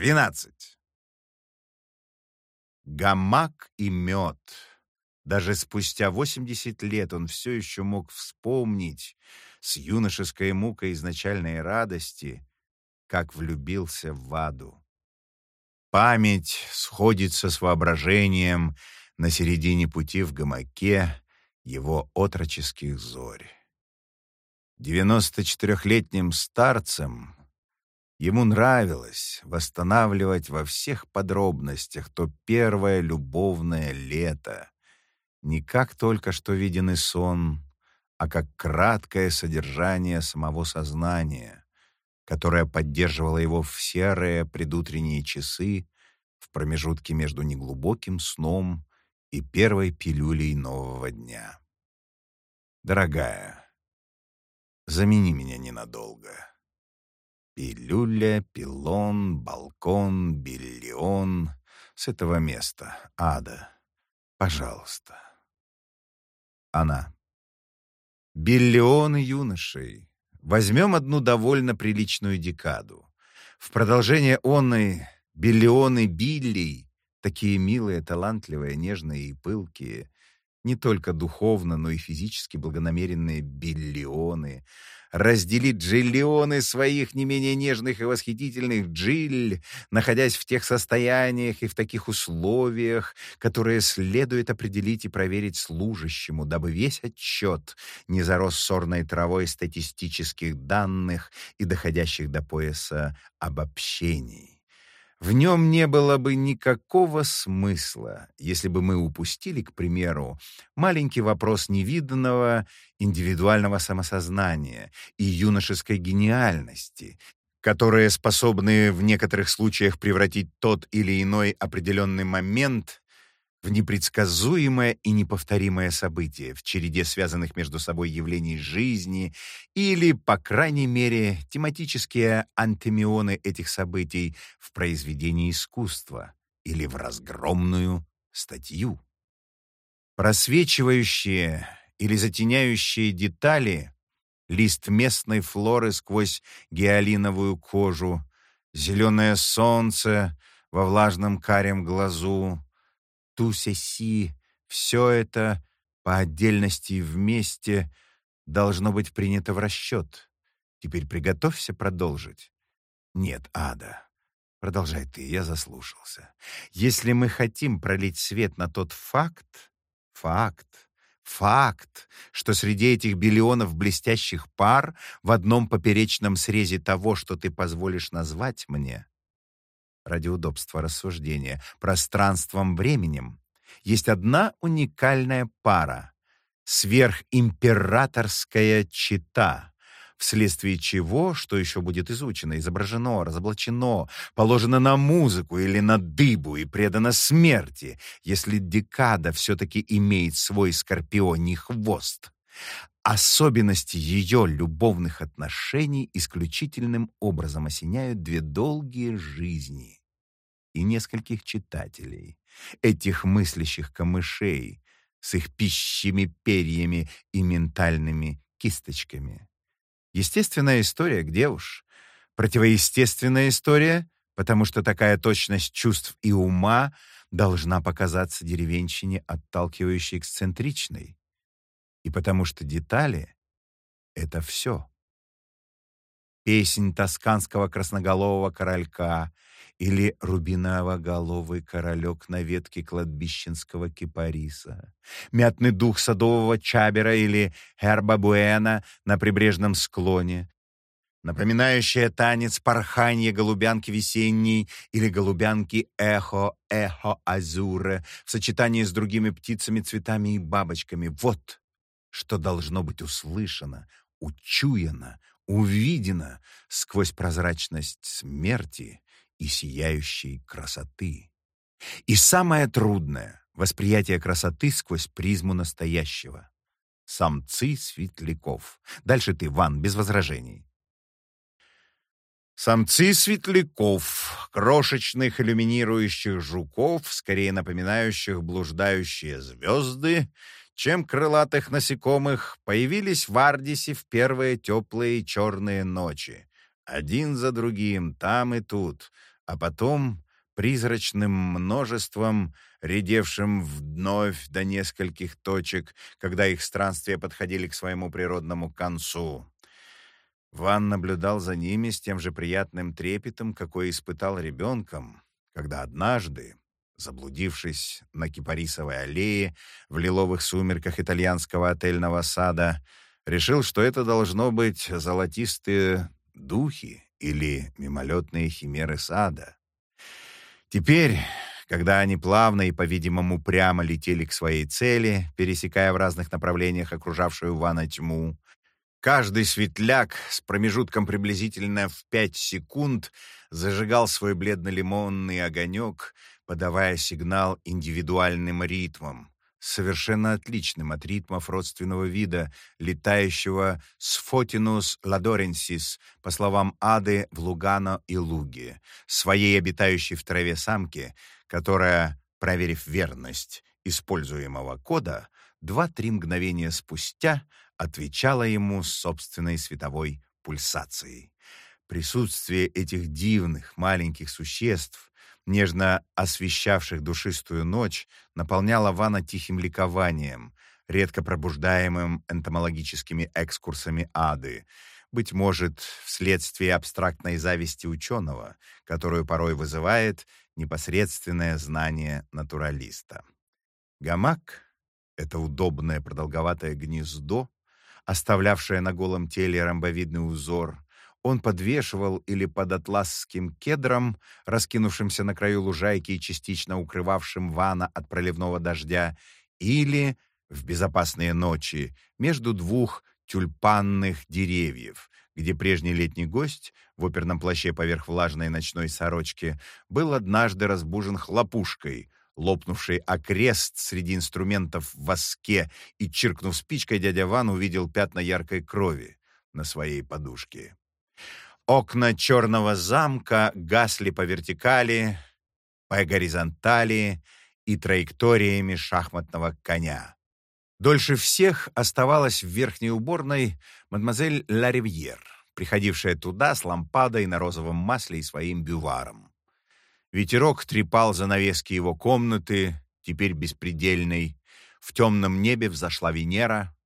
Двенадцать. Гамак и мед. Даже спустя восемьдесят лет он все еще мог вспомнить с юношеской мукой изначальной радости, как влюбился в Аду. Память сходится с воображением на середине пути в гамаке его отроческих зорь. Девяносто четырехлетним старцем ему нравилось восстанавливать во всех подробностях то первое любовное лето, не как только что виденный сон, а как краткое содержание самого сознания, которое поддерживало его в серые предутренние часы в промежутке между неглубоким сном и первой пилюлей нового дня. «Дорогая, замени меня ненадолго». Пилюля, пилон, балкон, биллион. С этого места, ада. Пожалуйста. Она. Биллионы юношей. Возьмем одну довольно приличную декаду. В продолжение онной биллионы биллей, такие милые, талантливые, нежные и пылкие, не только духовно, но и физически благонамеренные биллионы — разделить джиллионы своих не менее нежных и восхитительных джиль, находясь в тех состояниях и в таких условиях, которые следует определить и проверить служащему, дабы весь отчет не зарос сорной травой статистических данных и доходящих до пояса обобщений. В нем не было бы никакого смысла, если бы мы упустили, к примеру, маленький вопрос невиданного индивидуального самосознания и юношеской гениальности, которые способны в некоторых случаях превратить тот или иной определенный момент в непредсказуемое и неповторимое событие в череде связанных между собой явлений жизни или, по крайней мере, тематические антимионы этих событий в произведении искусства или в разгромную статью. Просвечивающие или затеняющие детали, лист местной флоры сквозь гиалиновую кожу, зеленое солнце во влажном карем глазу, ту-се-си, все это по отдельности и вместе должно быть принято в расчет. Теперь приготовься продолжить. Нет, Ада, продолжай ты, я заслушался. Если мы хотим пролить свет на тот факт, факт, факт, что среди этих биллионов блестящих пар в одном поперечном срезе того, что ты позволишь назвать мне, ради удобства рассуждения, пространством-временем, есть одна уникальная пара — сверхимператорская чита, вследствие чего, что еще будет изучено, изображено, разоблачено, положено на музыку или на дыбу и предано смерти, если декада все-таки имеет свой скорпионий хвост. Особенности ее любовных отношений исключительным образом осеняют две долгие жизни и нескольких читателей, этих мыслящих камышей с их пищими перьями и ментальными кисточками. Естественная история, где уж? Противоестественная история, потому что такая точность чувств и ума должна показаться деревенщине отталкивающей эксцентричной. И потому что детали — это все. Песнь тосканского красноголового королька или рубиново-головый королек на ветке кладбищенского кипариса, мятный дух садового чабера или херба буэна на прибрежном склоне, напоминающая танец порханья голубянки весенней или голубянки эхо, эхо азуре в сочетании с другими птицами, цветами и бабочками. Вот что должно быть услышано, учуяно, увидено сквозь прозрачность смерти и сияющей красоты. И самое трудное — восприятие красоты сквозь призму настоящего. Самцы светляков. Дальше ты, Ван, без возражений. Самцы светляков, крошечных иллюминирующих жуков, скорее напоминающих блуждающие звезды, чем крылатых насекомых, появились в Ардисе в первые теплые черные ночи. Один за другим, там и тут, а потом призрачным множеством, редевшим вновь до нескольких точек, когда их странствия подходили к своему природному концу. Ван наблюдал за ними с тем же приятным трепетом, какой испытал ребенком, когда однажды, заблудившись на Кипарисовой аллее в лиловых сумерках итальянского отельного сада, решил, что это должно быть золотистые духи или мимолетные химеры сада. Теперь, когда они плавно и, по-видимому, прямо летели к своей цели, пересекая в разных направлениях окружавшую Вана тьму, Каждый светляк с промежутком приблизительно в пять секунд зажигал свой бледно-лимонный огонек, подавая сигнал индивидуальным ритмом, совершенно отличным от ритмов родственного вида, летающего Сфотинус ладоренсис, по словам Ады, в Лугано и Луге, своей обитающей в траве самки, которая, проверив верность используемого кода, два-три мгновения спустя отвечала ему собственной световой пульсацией. Присутствие этих дивных маленьких существ, нежно освещавших душистую ночь, наполняло Вана тихим ликованием, редко пробуждаемым энтомологическими экскурсами ады, быть может, вследствие абстрактной зависти ученого, которую порой вызывает непосредственное знание натуралиста. Гамак — это удобное продолговатое гнездо, оставлявшая на голом теле ромбовидный узор, он подвешивал или под атласским кедром, раскинувшимся на краю лужайки и частично укрывавшим вана от проливного дождя, или в безопасные ночи между двух тюльпанных деревьев, где прежний летний гость в оперном плаще поверх влажной ночной сорочки был однажды разбужен хлопушкой — лопнувший окрест среди инструментов в воске, и, чиркнув спичкой, дядя Ван увидел пятна яркой крови на своей подушке. Окна черного замка гасли по вертикали, по горизонтали и траекториями шахматного коня. Дольше всех оставалась в верхней уборной мадемуазель Ларивьер, приходившая туда с лампадой на розовом масле и своим бюваром. Ветерок трепал занавески его комнаты, теперь беспредельной. В темном небе взошла Венера.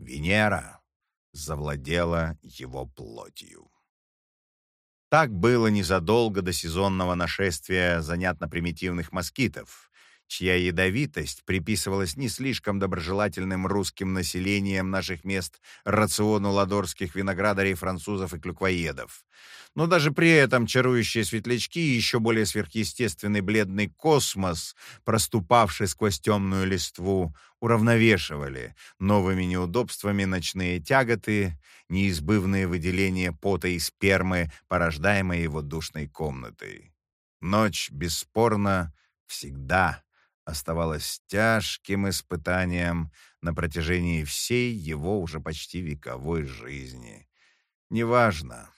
Венера завладела его плотью. Так было незадолго до сезонного нашествия занятно-примитивных москитов, чья ядовитость приписывалась не слишком доброжелательным русским населением наших мест рациону ладорских виноградарей, французов и клюквоедов. Но даже при этом чарующие светлячки и еще более сверхъестественный бледный космос, проступавший сквозь темную листву, уравновешивали новыми неудобствами ночные тяготы, неизбывные выделения пота и спермы, порождаемые его душной комнатой. Ночь, бесспорно, всегда оставалось тяжким испытанием на протяжении всей его уже почти вековой жизни. Неважно,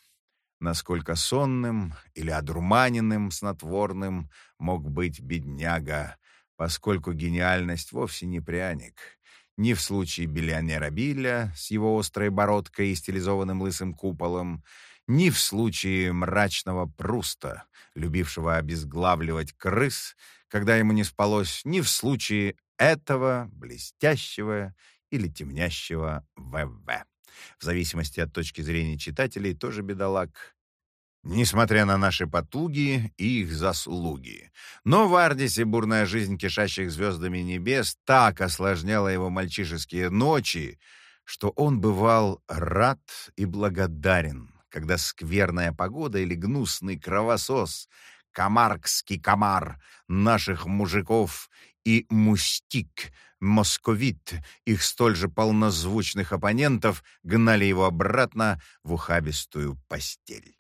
насколько сонным или одурманенным снотворным мог быть бедняга, поскольку гениальность вовсе не пряник. Ни в случае биллионера Билля с его острой бородкой и стилизованным лысым куполом, ни в случае мрачного Пруста, любившего обезглавливать крыс когда ему не спалось, ни в случае этого блестящего или темнящего ВВ. В зависимости от точки зрения читателей, тоже бедолаг. Несмотря на наши потуги и их заслуги. Но в Ардисе бурная жизнь кишащих звездами небес так осложняла его мальчишеские ночи, что он бывал рад и благодарен, когда скверная погода или гнусный кровосос Камаркский комар наших мужиков и Мустик, Московит, их столь же полнозвучных оппонентов, гнали его обратно в ухабистую постель.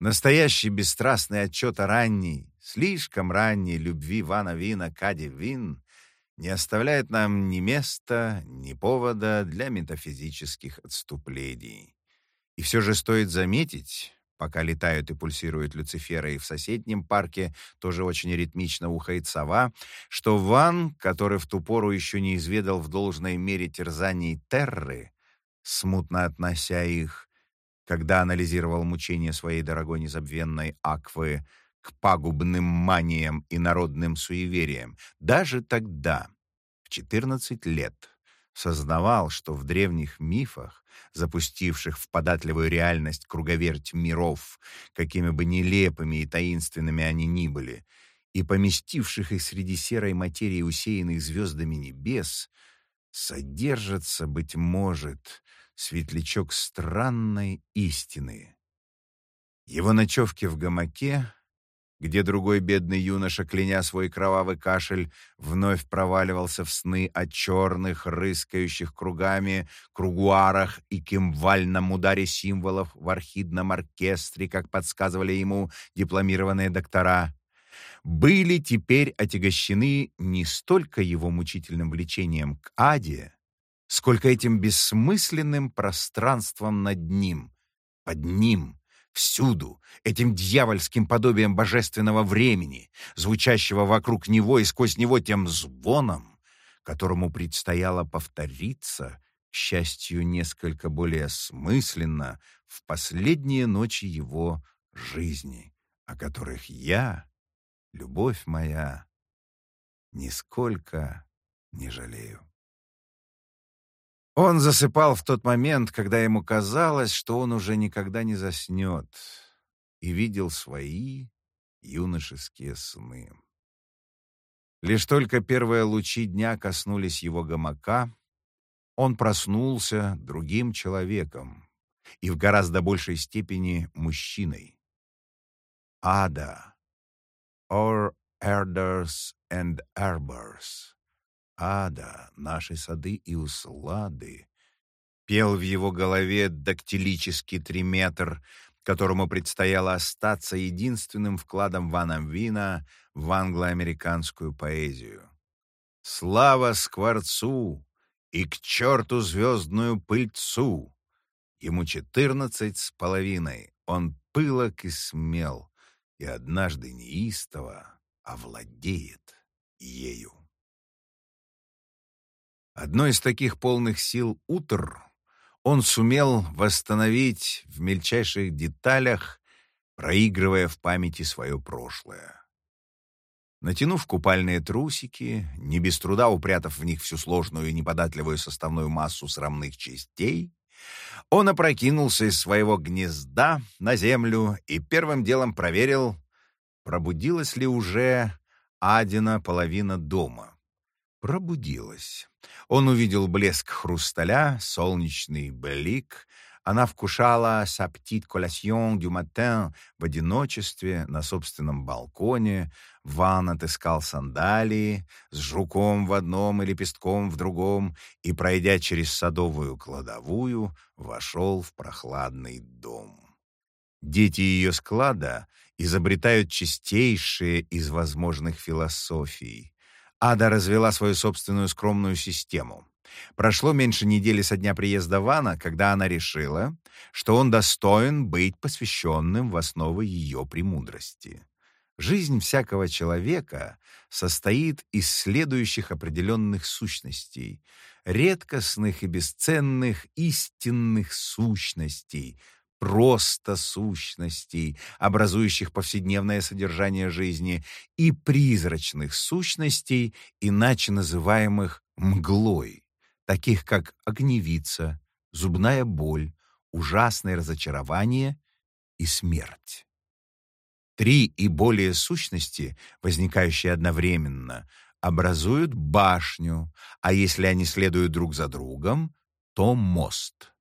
Настоящий бесстрастный отчет о ранней, слишком ранней любви Вана Вина Кади Вин не оставляет нам ни места, ни повода для метафизических отступлений. И все же стоит заметить, пока летают и пульсируют люциферы, и в соседнем парке тоже очень ритмично ухает сова, что Ван, который в ту пору еще не изведал в должной мере терзаний Терры, смутно относя их, когда анализировал мучения своей дорогой незабвенной Аквы, к пагубным маниям и народным суевериям, даже тогда, в 14 лет, сознавал, что в древних мифах, запустивших в податливую реальность круговерть миров, какими бы нелепыми и таинственными они ни были, и поместивших их среди серой материи, усеянных звездами небес, содержится, быть может, светлячок странной истины. Его ночевки в гамаке где другой бедный юноша, кляня свой кровавый кашель, вновь проваливался в сны о черных, рыскающих кругами, кругуарах и кимвальном ударе символов в архидном оркестре, как подсказывали ему дипломированные доктора, были теперь отягощены не столько его мучительным влечением к Аде, сколько этим бессмысленным пространством над ним, под ним, всюду, этим дьявольским подобием божественного времени, звучащего вокруг него и сквозь него тем звоном, которому предстояло повториться, к счастью, несколько более осмысленно в последние ночи его жизни, о которых я, любовь моя, нисколько не жалею. Он засыпал в тот момент, когда ему казалось, что он уже никогда не заснет, и видел свои юношеские сны. Лишь только первые лучи дня коснулись его гамака, он проснулся другим человеком и в гораздо большей степени мужчиной. Ада, or Erders and Arbors, ада, наши сады и услады. Пел в его голове дактилический триметр, которому предстояло остаться единственным вкладом Вана Вина в англо-американскую поэзию. «Слава Скворцу и к черту звездную пыльцу!» Ему четырнадцать с половиной, он пылок и смел, и однажды неистово овладеет ею. Одно из таких полных сил утр он сумел восстановить в мельчайших деталях, проигрывая в памяти свое прошлое. Натянув купальные трусики, не без труда упрятав в них всю сложную и неподатливую составную массу срамных частей, он опрокинулся из своего гнезда на землю и первым делом проверил, пробудилась ли уже Адина половина дома пробудилась. Он увидел блеск хрусталя, солнечный блик. Она вкушала «sa petite collation du matin» в одиночестве на собственном балконе. Ван отыскал сандалии с жуком в одном и лепестком в другом и, пройдя через садовую кладовую, вошел в прохладный дом. Дети ее склада изобретают чистейшие из возможных философий. Ада развела свою собственную скромную систему. Прошло меньше недели со дня приезда Вана, когда она решила, что он достоин быть посвященным в основы ее премудрости. Жизнь всякого человека состоит из следующих определенных сущностей, редкостных и бесценных истинных сущностей, просто сущностей, образующих повседневное содержание жизни, и призрачных сущностей, иначе называемых мглой, таких как огневица, зубная боль, ужасное разочарование и смерть. Три и более сущности, возникающие одновременно, образуют башню, а если они следуют друг за другом, то мост.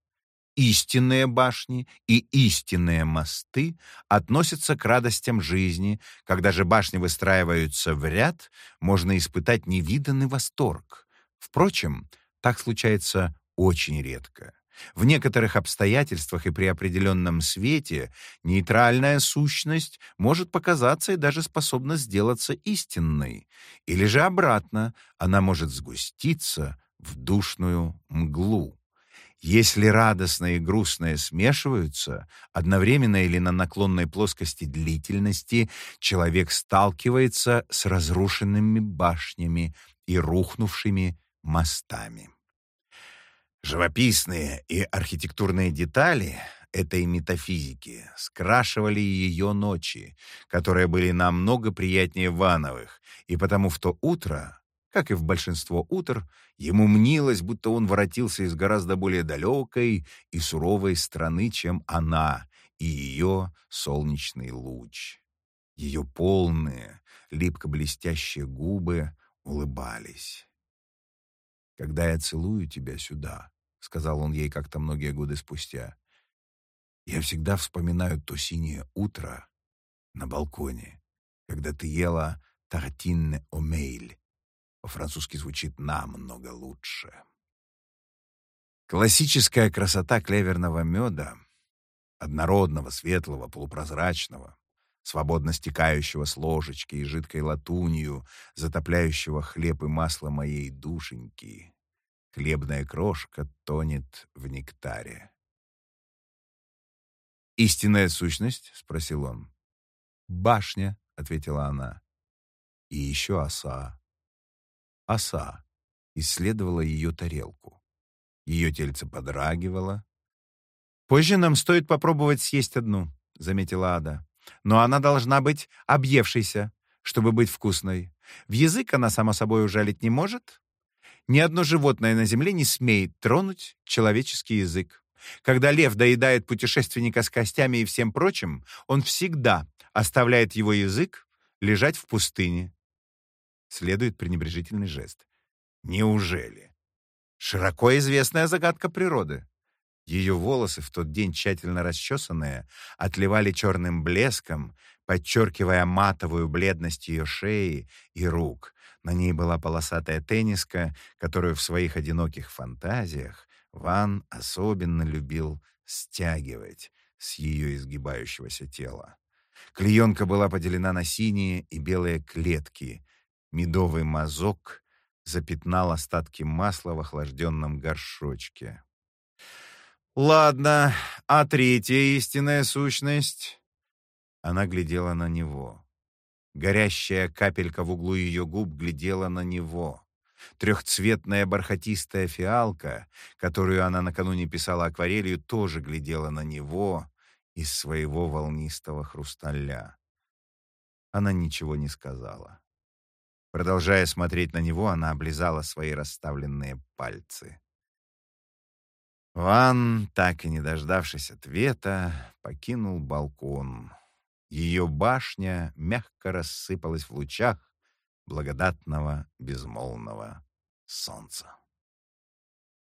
Истинные башни и истинные мосты относятся к радостям жизни. Когда же башни выстраиваются в ряд, можно испытать невиданный восторг. Впрочем, так случается очень редко. В некоторых обстоятельствах и при определенном свете нейтральная сущность может показаться и даже способна сделаться истинной. Или же обратно, она может сгуститься в душную мглу. Если радостное и грустное смешиваются, одновременно или на наклонной плоскости длительности, человек сталкивается с разрушенными башнями и рухнувшими мостами. Живописные и архитектурные детали этой метафизики, скрашивали ее ночи, которые были намного приятнее вановых, и потому в то утро, как и в большинство утр, ему мнилось, будто он воротился из гораздо более далекой и суровой страны, чем она и ее солнечный луч. Ее полные, липко-блестящие губы улыбались. «Когда я целую тебя сюда», — сказал он ей как-то многие годы спустя, «я всегда вспоминаю то синее утро на балконе, когда ты ела тартинне омейль. По-французски звучит намного лучше». Классическая красота клеверного меда, однородного, светлого, полупрозрачного, свободно стекающего с ложечки и жидкой латунью, затопляющего хлеб и масло моей душеньки. Хлебная крошка тонет в нектаре. «Истинная сущность?» — спросил он. «Башня», — ответила она. «И еще оса». Оса исследовала ее тарелку. Ее тельце подрагивало. «Позже нам стоит попробовать съесть одну», — заметила Ада но она должна быть объевшейся, чтобы быть вкусной. В язык она, само собой, ужалить не может. Ни одно животное на земле не смеет тронуть человеческий язык. Когда лев доедает путешественника с костями и всем прочим, он всегда оставляет его язык лежать в пустыне. Следует пренебрежительный жест. Неужели? Широко известная загадка природы. Ее волосы, в тот день тщательно расчесанные, отливали черным блеском, подчеркивая матовую бледность ее шеи и рук. На ней была полосатая тенниска, которую в своих одиноких фантазиях Ван особенно любил стягивать с ее изгибающегося тела. Клеенка была поделена на синие и белые клетки. Медовый мазок запятнал остатки масла в охлажденном горшочке. Ладно, а третья истинная сущность? Она глядела на него. Горящая капелька в углу ее губ глядела на него. Трехцветная бархатистая фиалка, которую она накануне писала акварелью, тоже глядела на него из своего волнистого хрусталя. Она ничего не сказала. Продолжая смотреть на него, она облизала свои расставленные пальцы. Ван, так и не дождавшись ответа, покинул балкон. Ее башня мягко рассыпалась в лучах благодатного безмолвного солнца.